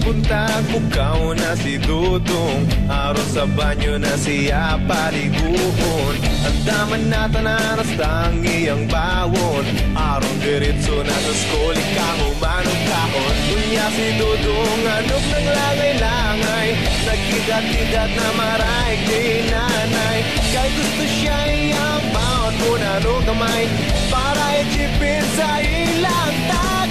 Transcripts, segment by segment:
buntag Bukaw na si Dudong. Aron sa banyo na siya paliguon Ang daman na tanaras tang iyang bawon. Aron diritso na sa skol Ikaw humanong kaon Kunya si Dudong Anok ng langay-langay Nagkigat-kigat na maray kay nanay. Kay gusto siya iyang bawon Kung ano kamay. Para itsipin sa ilang tagay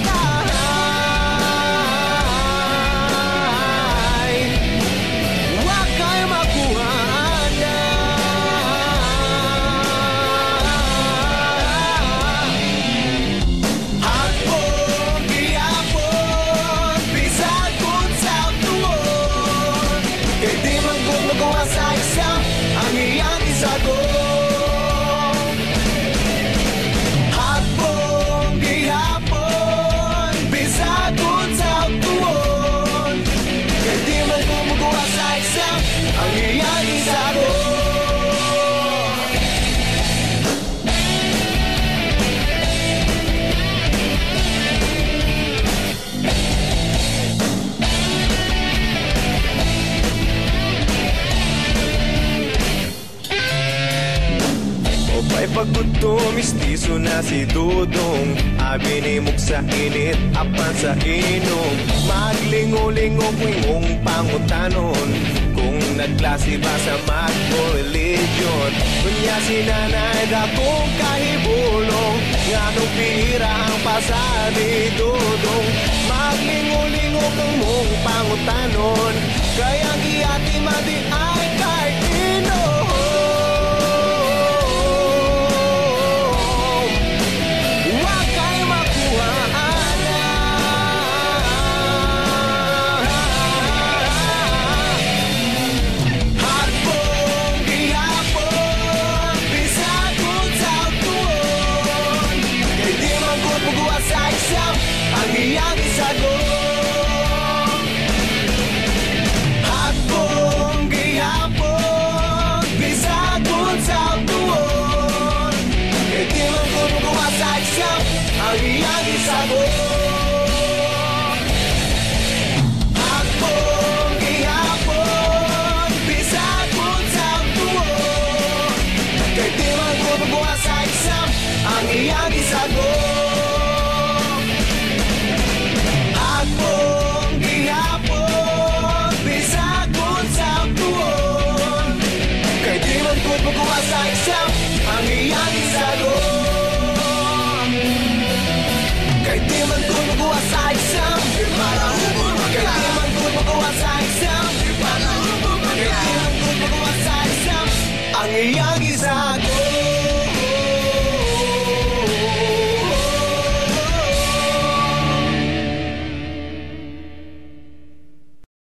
pagbuto, mistiso na si Dudong. Abi ni Muk sa init, apan sa inom. Maglingo-lingo kwingong pangutanon Kung nagklase ba sa mag o religion Kunya si nanay dakong kahibulong. Nga nung pira ang pasa ni Dudong. Maglingo-lingo kang mong pangutanon Kaya ang iyati madi ang iyang isagot Hapon, gihapon, bisag kung sa tuon. Kay di man kung pagkuha sa isang ang iyang isagot Kay di man kung pagkuha sa isang Kay di man ang iyang isagot